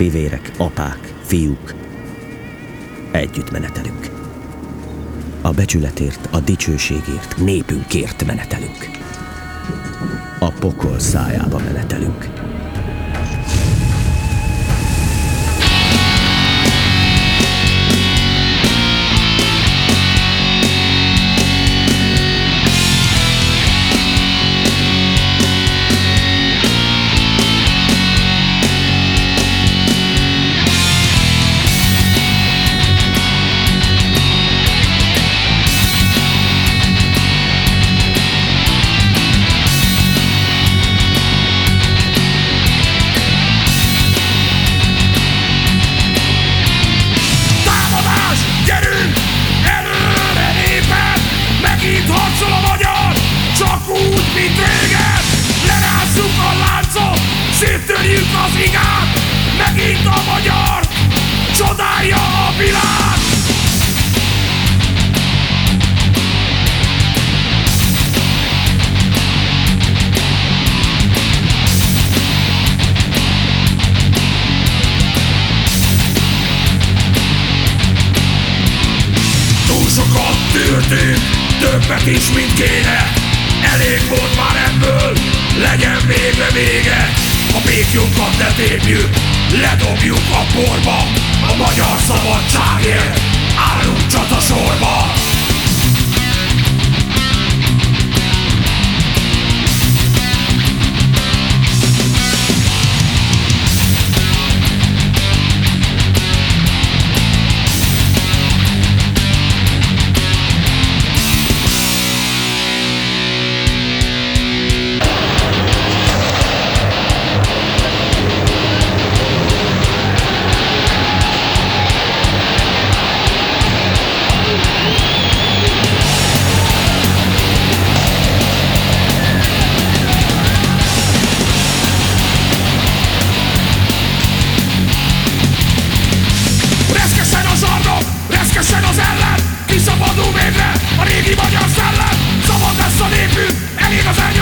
Fivérek, apák, fiúk, együtt menetelünk. A becsületért, a dicsőségért, népünkért menetelünk. A pokol szájába menetelünk. Széttörjük az igát! Megint a magyar! Csodálja a világ! Túl sokat tűrtünk, többet is, mint kéne Elég volt már ebből, legyen végre vége A békjunkat ne tépjük, ledobjuk a porba A magyar szabadságért állunk csatasorba Kiszabadul végre a régi magyar szellem. Szabad lesz a népünk, elég az elnyomásból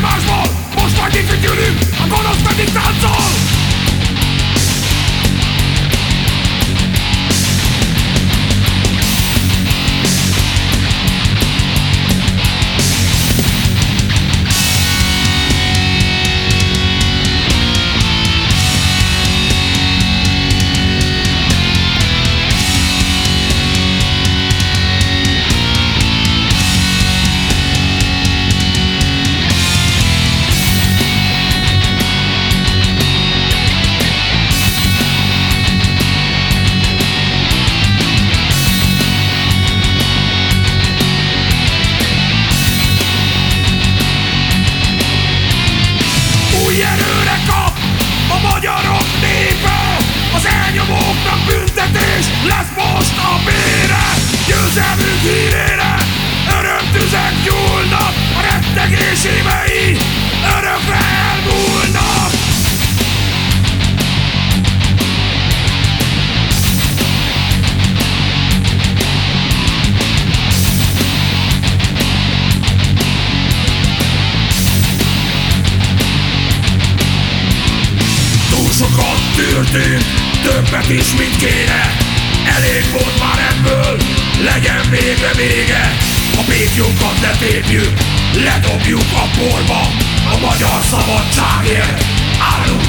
a magyarok tűrtünk, többet is, mint kéne. Elég volt már ebből, legyen végre vége. A békjunkat ne tépjük, ledobjuk a porba. A magyar szabadságért állunk